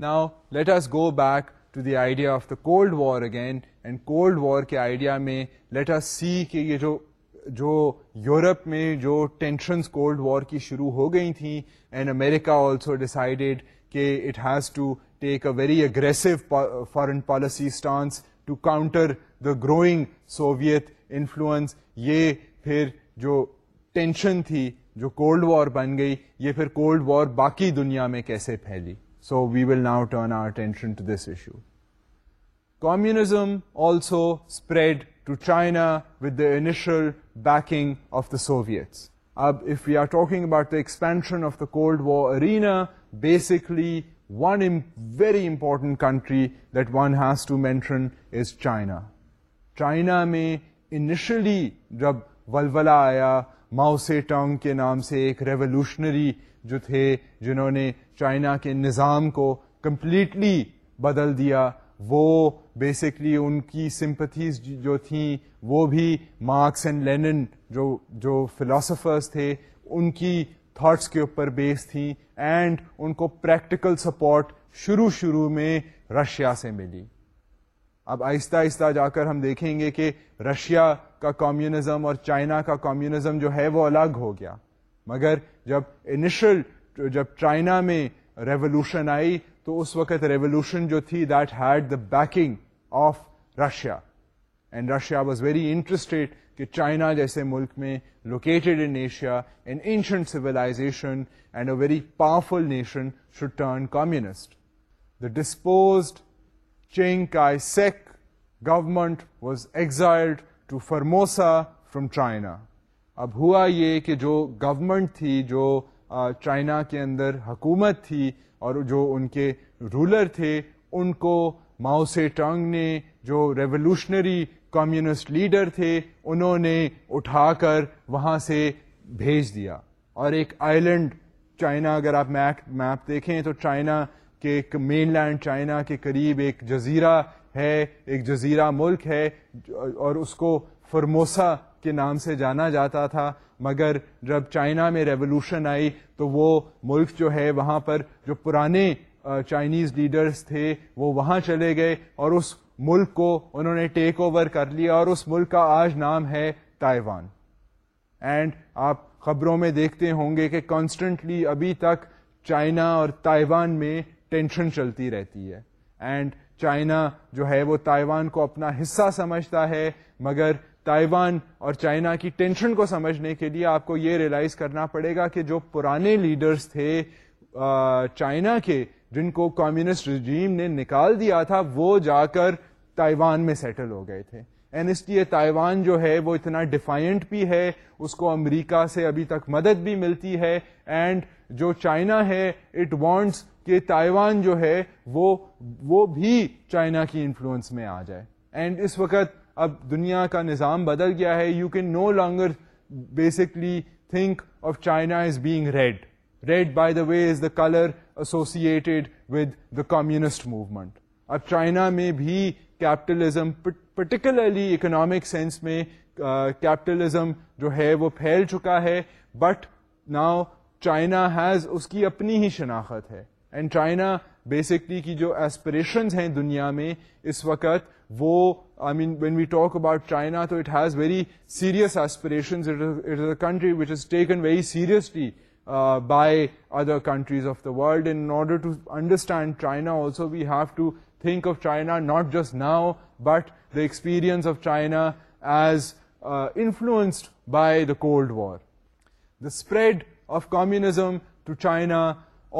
now let's go back to the idea of the cold war again and cold war کے آئیڈیا میں لیٹ آس سی کہ یہ جو یورپ میں جو ٹینشنس کولڈ وار کی شروع ہو گئی تھیں اینڈ امیریکا آلسو ڈیسائڈیڈ کہ it has to take a very aggressive foreign policy stance to counter the growing Soviet influence یہ پھر جو ٹینشن تھی جو کولڈ وار بن گئی یہ پھر کولڈ وار باقی دنیا میں کیسے پھیلی so we will now turn our attention to this issue اٹینشنزم also spread to China with the initial backing of the اب if are talking about the the expansion of cold war arena basically one very important country that one has to mention is China China میں initially جب ولولا آیا ماؤسے ٹانگ کے نام سے ایک ریولیوشنری جو تھے جنہوں نے چائنا کے نظام کو کمپلیٹلی بدل دیا وہ بیسکلی ان کی سمپتھیز جو تھیں وہ بھی مارکس اینڈ لینن جو جو فلاسفرس تھے ان کی تھاٹس کے اوپر بیس تھیں اینڈ ان کو پریکٹیکل سپورٹ شروع شروع میں رشیا سے ملی اب آہستہ آہستہ جا کر ہم دیکھیں گے کہ رشیا کا کمیونزم اور چائنا کا کمیونزم جو ہے وہ الگ ہو گیا مگر جب انیشل جب چائنا میں ریولوشن آئی تو اس وقت ریولوشن جو تھی that had the backing of Russia and Russia was very interested کہ چائنا جیسے ملک میں located in Asia an ancient civilisation and a very powerful nation should turn communist the deposed Chiang Kai Shek government was exiled to Formosa from China اب ہوا یہ کہ جو government تھی جو چائنا کے اندر حکومت تھی اور جو ان کے رولر تھے ان کو ماؤ سے ٹانگ نے جو ریولیوشنری کمیونسٹ لیڈر تھے انہوں نے اٹھا کر وہاں سے بھیج دیا اور ایک آئیلینڈ چائنا اگر آپ میک میپ دیکھیں تو چائنا کے ایک مین لینڈ چائنا کے قریب ایک جزیرہ ہے ایک جزیرہ ملک ہے اور اس کو فرموسا کے نام سے جانا جاتا تھا مگر جب چائنا میں ریولوشن آئی تو وہ ملک جو ہے وہاں پر جو پرانے چائنیز لیڈرز تھے وہ وہاں چلے گئے اور اس ملک کو انہوں نے ٹیک اوور کر لیا اور اس ملک کا آج نام ہے تائیوان اینڈ آپ خبروں میں دیکھتے ہوں گے کہ کانسٹنٹلی ابھی تک چائنا اور تائیوان میں ٹینشن چلتی رہتی ہے اینڈ چائنا جو ہے وہ تائیوان کو اپنا حصہ سمجھتا ہے مگر تائیوان اور چائنا کی ٹینشن کو سمجھنے کے لیے آپ کو یہ ریلائز کرنا پڑے گا کہ جو پرانے لیڈرز تھے چائنا کے جن کو کمیونسٹ رجیم نے نکال دیا تھا وہ جا کر تائیوان میں سیٹل ہو گئے تھے این ایس ٹی تائیوان جو ہے وہ اتنا ڈیفائنٹ بھی ہے اس کو امریکہ سے ابھی تک مدد بھی ملتی ہے اینڈ جو چائنا ہے اٹ وانٹس کہ تائیوان جو ہے وہ وہ بھی چائنا کی انفلوئنس میں آ جائے اینڈ اس وقت اب دنیا کا نظام بدل گیا ہے you can no longer basically think of China as being red red by the way is the colour associated with the communist movement اب چائنا میں بھی کیپٹلزم پرٹیکولرلی اکنامک سینس میں uh, جو ہے وہ پھیل چکا ہے بٹ ناؤ چائنا ہیز اس کی اپنی ہی شناخت ہے اینڈ چائنا بیسکلی کی جو ایسپریشنز ہیں دنیا میں اس وقت وہ I mean when we talk about China تو it has very serious as country which taken very seriously by other countries of the world in order to understand China also we have to think of China not just now but the experience of China as influenced by the cold war the spread of communism to China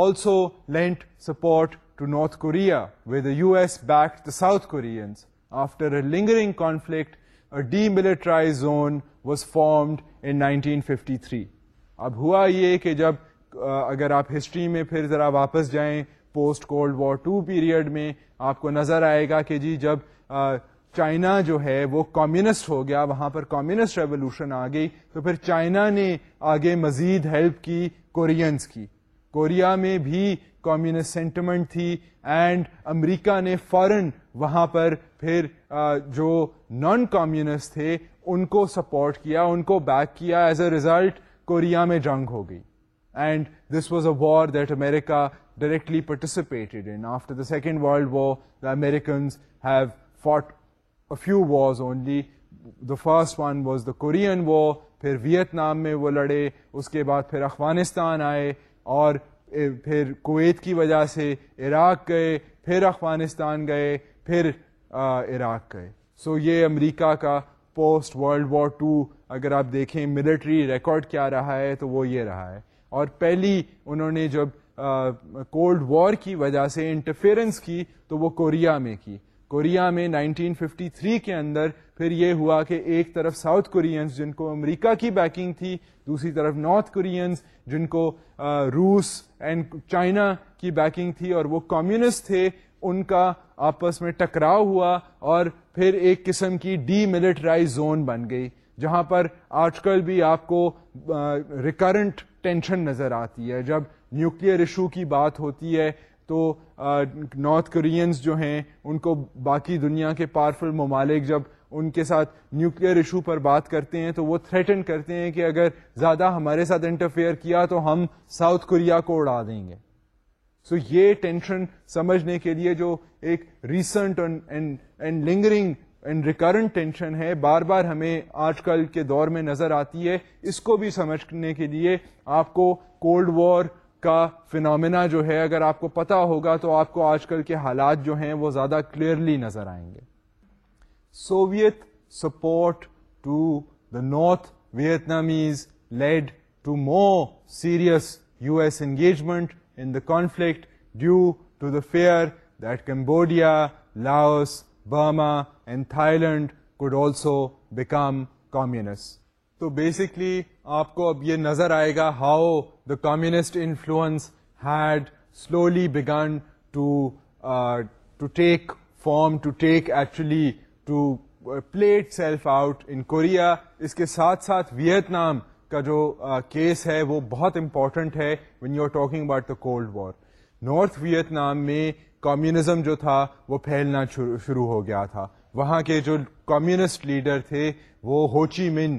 also lent support to North Korea with as back South Koreans آفٹرنگ کانفلکٹرائز zone was formed in nineteen fifty three اب ہوا یہ کہ جب اگر آپ history میں پھر ذرا واپس جائیں post cold war two period میں آپ کو نظر آئے گا کہ جی جب چائنا جو ہے وہ کمیونسٹ ہو گیا وہاں پر کمیونسٹ ریولیوشن آ گئی تو پھر چائنا نے آگے مزید ہیلپ کی کورینس کی کوریا میں بھی کمیونسٹ سینٹیمنٹ تھی اینڈ امریکہ نے فوراً وہاں پر پھر جو نان کمیونسٹ تھے ان کو سپورٹ کیا ان کو بیک کیا ایز اے ریزلٹ کوریا میں جنگ ہو گئی and this was a war that America directly participated in after the second world war the Americans have fought a few wars only the first one was the Korean war پھر Vietnam میں وہ لڑے اس کے بعد پھر افغانستان آئے اور پھر کویت کی وجہ سے عراق گئے پھر افغانستان گئے پھر عراق گئے سو so یہ امریکہ کا پوسٹ ورلڈ وار ٹو اگر آپ دیکھیں ملٹری ریکارڈ کیا رہا ہے تو وہ یہ رہا ہے اور پہلی انہوں نے جب کولڈ وار کی وجہ سے انٹرفیئرنس کی تو وہ کوریا میں کی کوریا میں نائنٹین ففٹی تھری کے اندر پھر یہ ہوا کہ ایک طرف ساؤتھ کورینس جن کو امریکہ کی بیکنگ تھی دوسری طرف نارتھ کورینس جن کو روس اینڈ چائنا کی بیکنگ تھی اور وہ کمیونسٹ تھے ان کا آپس میں ٹکراؤ ہوا اور پھر ایک قسم کی ڈی ملٹرائز زون بن گئی جہاں پر آج کل بھی آپ کو ریکرنٹ ٹینشن نظر آتی ہے جب نیوکلیر ایشو کی بات ہوتی ہے تو نارتھ کورینز جو ہیں ان کو باقی دنیا کے پاورفل ممالک جب ان کے ساتھ نیوکلئر ایشو پر بات کرتے ہیں تو وہ تھریٹن کرتے ہیں کہ اگر زیادہ ہمارے ساتھ انٹرفیئر کیا تو ہم ساؤتھ کوریا کو اڑا دیں گے سو so یہ ٹینشن سمجھنے کے لیے جو ایک recent and lingering and recurrent tension ہے بار بار ہمیں آج کل کے دور میں نظر آتی ہے اس کو بھی سمجھنے کے لیے آپ کو کولڈ وار کا فینامنا جو ہے اگر آپ کو پتا ہوگا تو آپ کو آج کل کے حالات جو ہیں وہ زیادہ کلیئرلی نظر آئیں گے Soviet support to the North Vietnamese led to more serious U S engagement in the conflict due to the fear that Cambodia Laos Burma and land could also become communist تو basically آپ کو اب یہ نظر آئے گا how the communist influence had slowly begun to to take form to take actually to play it self out in Korea اس کے ساتھ ساتھ ویتنام کا جو کیس ہے وہ بہت امپورٹنٹ ہے when you are talking about the cold war North Vietnam میں کمیونزم جو تھا وہ پھیلنا شروع ہو گیا تھا وہاں کے جو کمیونسٹ لیڈر تھے وہ ہوچی من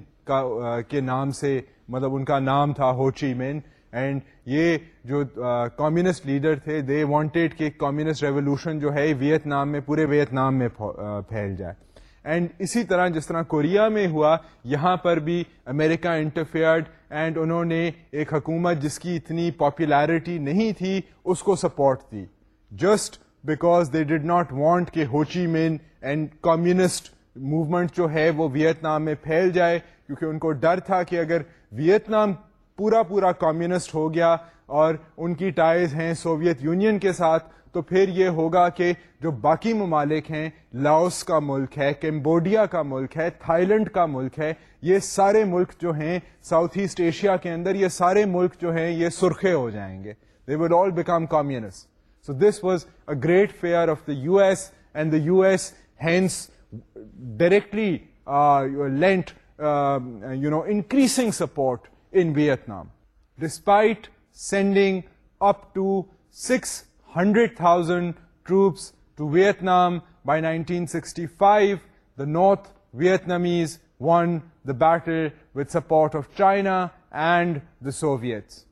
کے نام سے مطلب ان کا نام تھا ہوچی مین اینڈ یہ جو کمیونسٹ لیڈر تھے دے وانٹیڈ کہ کمیونسٹ ریولیوشن جو ہے ویت نام میں پورے ویت نام میں پھیل جائے اینڈ اسی طرح جس طرح کوریا میں ہوا یہاں پر بھی امریکہ انٹرفیئرڈ اینڈ انہوں نے ایک حکومت جس کی اتنی پاپولیرٹی نہیں تھی اس کو support the just because they did not want کہ Ho Chi Minh and communist movement جو ہے وہ ویت نام میں پھیل جائے کیونکہ ان کو ڈر تھا کہ اگر ویتنام پورا پورا کمیونسٹ ہو گیا اور ان کی ٹائز ہیں سوویت یونین کے ساتھ تو پھر یہ ہوگا کہ جو باقی ممالک ہیں لاؤس کا ملک ہے کیمبوڈیا کا ملک ہے لینڈ کا ملک ہے یہ سارے ملک جو ہیں ساؤتھ ایسٹ ایشیا کے اندر یہ سارے ملک جو ہیں یہ سرخے ہو جائیں گے they will all become communist so this was a great fear of the U S and the U S hence directly lent you know increasing support in Vietnam despite sending up to six hundred thousand troops to Vietnam by nineteen sixty five the North Vietnam as won the battle with support of China and the Soviets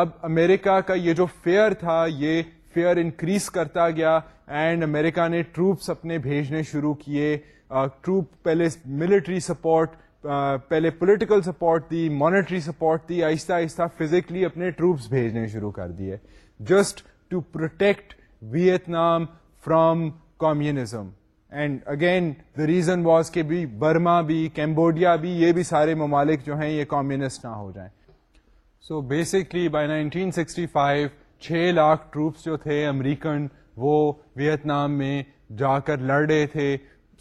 اب America کا یہ جو fear تھا یہ fair increase کرتا گیا and America نے troops اپنے بھیجنے شروع کیے ٹروپ پہلے ملٹری سپورٹ پہلے پولیٹیکل سپورٹ دی مانیٹری سپورٹ دی آہستہ آہستہ فزیکلی اپنے ٹروپس بھیجنے شروع کر دیے just to protect Vietnam from communism and again the reason was کہ بھی برما بھی کیمبوڈیا بھی یہ بھی سارے ممالک جو ہیں یہ کامسٹ نہ ہو جائیں so basically by nineteen sixty five چھ لاکھ ٹروپس جو تھے امریکن وہ ویت نام میں جا کر لڑ رہے تھے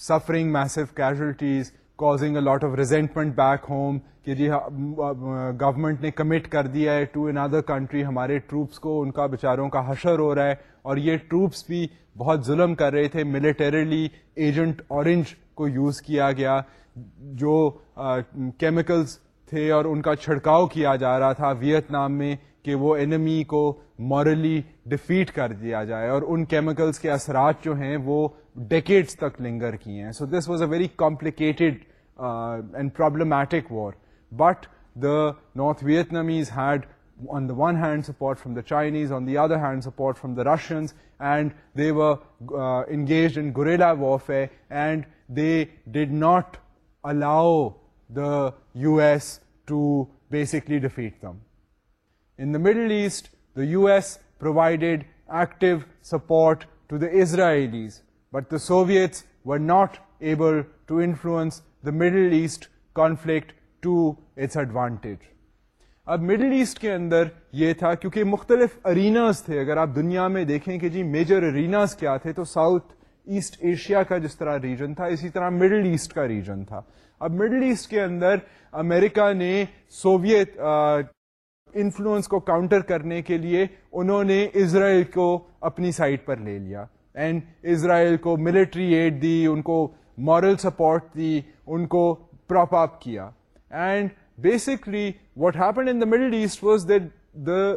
suffering massive casualties causing a lot of resentment back home کہ جی گورنمنٹ نے کمٹ کر دیا ہے ٹو اندر کنٹری ہمارے ٹروپس کو ان کا بیچاروں کا حشر ہو رہا ہے اور یہ ٹروپس بھی بہت ظلم کر رہے تھے ملیٹریلی ایجنٹ اورنج کو یوز کیا گیا جو کیمیکلز تھے اور ان کا چھڑکاؤ کیا جا رہا تھا ویتنام میں کہ وہ انمی کو مورلی ڈیفیٹ کر دیا جائے اور ان کیمیکلز کے اثرات جو ہیں وہ ڈیکیڈس تک لنگر کیے ہیں so this was a very complicated Uh, and problematic war. But the North Vietnamese had, on the one hand, support from the Chinese, on the other hand, support from the Russians, and they were uh, engaged in guerrilla warfare, and they did not allow the US to basically defeat them. In the Middle East, the US provided active support to the Israelis, but the Soviets were not able to influence Middle East conflict to its advantage اب Middle East کے اندر یہ تھا کیونکہ مختلف arenas تھے اگر آپ دنیا میں دیکھیں کہ جی میجر اریناز کیا تھے تو ساؤتھ ایسٹ ایشیا کا جس طرح ریجن تھا اسی طرح مڈل ایسٹ کا ریجن تھا اب مڈل ایسٹ کے اندر امریکہ نے سوویت انفلوئنس کو کاؤنٹر کرنے کے لیے انہوں نے اسرائیل کو اپنی سائٹ پر لے لیا اینڈ اسرائیل کو ملٹری ایڈ دی ان کو مارل سپورٹ دی ان کو پراپ اپ کیا and basically what happen in the Middle East was that the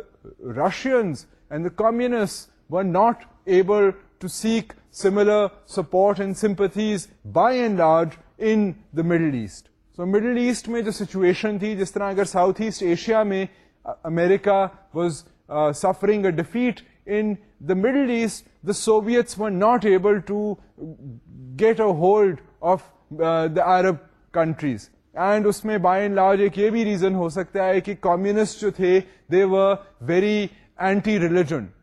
Russians and the communists were not able to seek similar support and sympathies by and large in the Middle East so Middle East میں جو situation تھی جس طرح اگر south asset Asia میں America was suffering a defeat in the Middle East the Soviets were not able to get a hold of the Arab countries and اس میں بائڈ large ایک یہ بھی ریزن ہو سکتا ہے کہ کمیونسٹ جو تھے they very anti religionist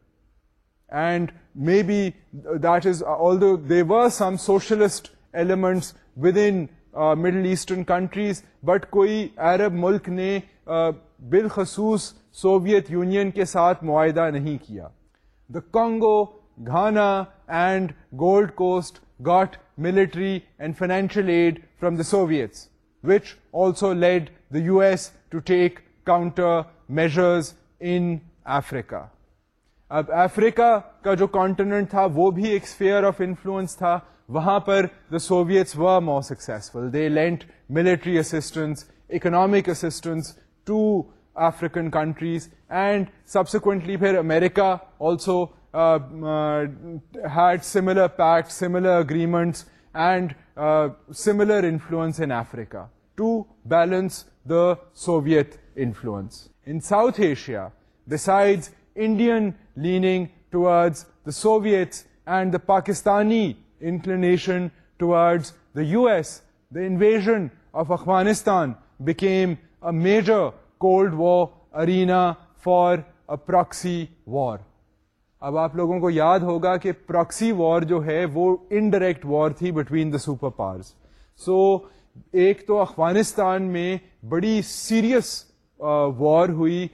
element with in middle eastern countries but کوئی عرب ملک نے بالخصوص سوویت یونین کے ساتھ معاہدہ نہیں کیا the Congo Ghana and Gold Coast got military and financial aid from the Soviets which also led the U S to take counter measures in Africa اب افریقہ کا جو کانٹیننٹ تھا وہ بھی ایک اسفیئر آف انفلوئنس تھا وہاں پر the Soviets were more successful they lent military assistance economic assistance to African countries and subsequently پھر America also Uh, uh, had similar pacts, similar agreements, and uh, similar influence in Africa to balance the Soviet influence. In South Asia, besides Indian leaning towards the Soviets and the Pakistani inclination towards the US, the invasion of Afghanistan became a major Cold War arena for a proxy war. اب آپ لوگوں کو یاد ہوگا کہ proxy war جو ہے وہ انڈائریکٹ وار تھی بٹوین دا سپر پاورز سو ایک تو افغانستان میں بڑی سیریس وار ہوئی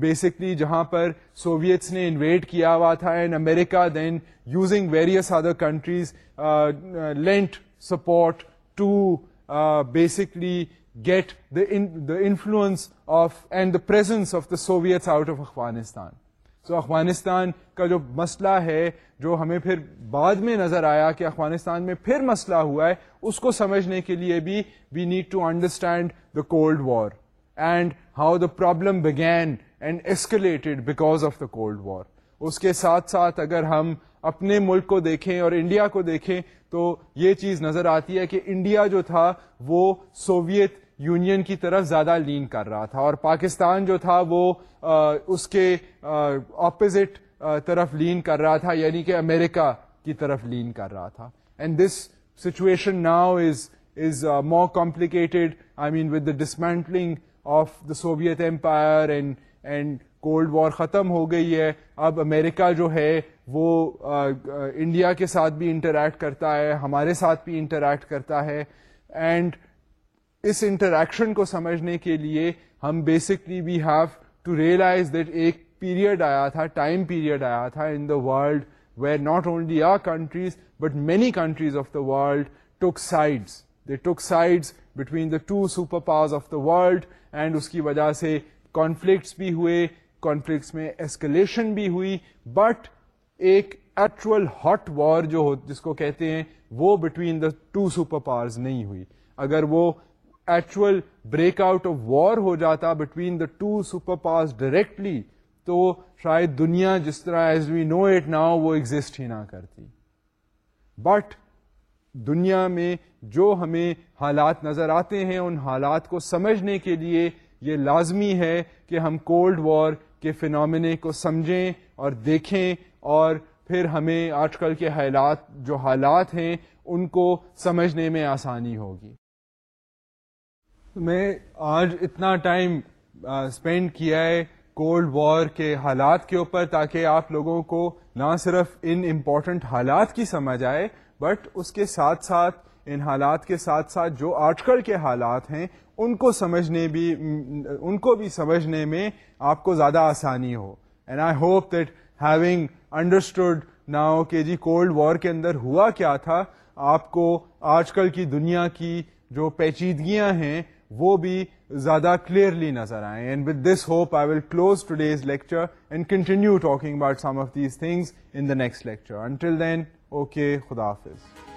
بیسکلی جہاں پر سوویتس نے انویٹ کیا ہوا تھا and America then using various other countries lent support to basically get the influence of and the presence of the Soviets out of Afghanistan so so, Afghanistan کا جو مسئلہ ہے جو ہمیں پھر بعد میں نظر آیا کہ افغانستان میں پھر مسئلہ ہوا ہے اس کو سمجھنے کے لیے بھی we need to understand the cold war and how the problem begin and escalated because of the cold war اس کے ساتھ ساتھ اگر ہم اپنے ملک کو دیکھیں اور انڈیا کو دیکھیں تو یہ چیز نظر آتی ہے کہ انڈیا جو تھا وہ سوویت یونین کی طرف زیادہ لین کر رہا تھا اور پاکستان جو تھا وہ اس کے اپوزٹ طرف لین کر رہا تھا یعنی کہ امریکہ کی طرف لین کر رہا تھا and this situation now is is more complicated I mean with the dismantling of the Soviet empire and and cold war ختم ہو گئی ہے اب امریکہ جو ہے وہ انڈیا کے ساتھ بھی انٹریکٹ کرتا ہے ہمارے ساتھ بھی انٹریکٹ کرتا ہے اینڈ اس انٹریکشن کو سمجھنے کے لیے ہم basically we have to realize that ایک پیریڈ آیا تھا ٹائم پیریڈ آیا تھا in the world where not only are countries but many countries of the world took sides they took sides between the two super power of the world and اس کی وجہ سے conflicts بھی ہوئے conflicts میں escalation بھی ہوئی but ایک actual hot وار جو جس کو کہتے ہیں وہ between the two super powers نہیں ہوئی اگر وہ actual break out of war ہو جاتا between the two super powers directly تو شاید دنیا جس طرح as we know it now وہ ایگزٹ ہی نہ کرتی بٹ دنیا میں جو ہمیں حالات نظر آتے ہیں ان حالات کو سمجھنے کے لیے یہ لازمی ہے کہ ہم کولڈ وار کے فنامنے کو سمجھیں اور دیکھیں اور پھر ہمیں آج کل کے حالات جو حالات ہیں ان کو سمجھنے میں آسانی ہوگی میں آج اتنا ٹائم اسپینڈ کیا ہے کولڈ وار کے حالات کے اوپر تاکہ آپ لوگوں کو نہ صرف ان امپورٹنٹ حالات کی سمجھ آئے بٹ اس کے ساتھ ساتھ ان حالات کے ساتھ ساتھ جو آج کل کے حالات ہیں ان کو سمجھنے بھی ان کو بھی سمجھنے میں آپ کو زیادہ آسانی ہو and I hope that having understood now کہ جی کولڈ وار کے اندر ہوا کیا تھا آپ کو آج کل کی دنیا کی جو پیچیدگیاں ہیں وہ بھی زیادہ کلیئرلی نظر آئیں and with this hope I will close today's lecture and continue talking about some of these things in the next lecture until then okay خدا حافظ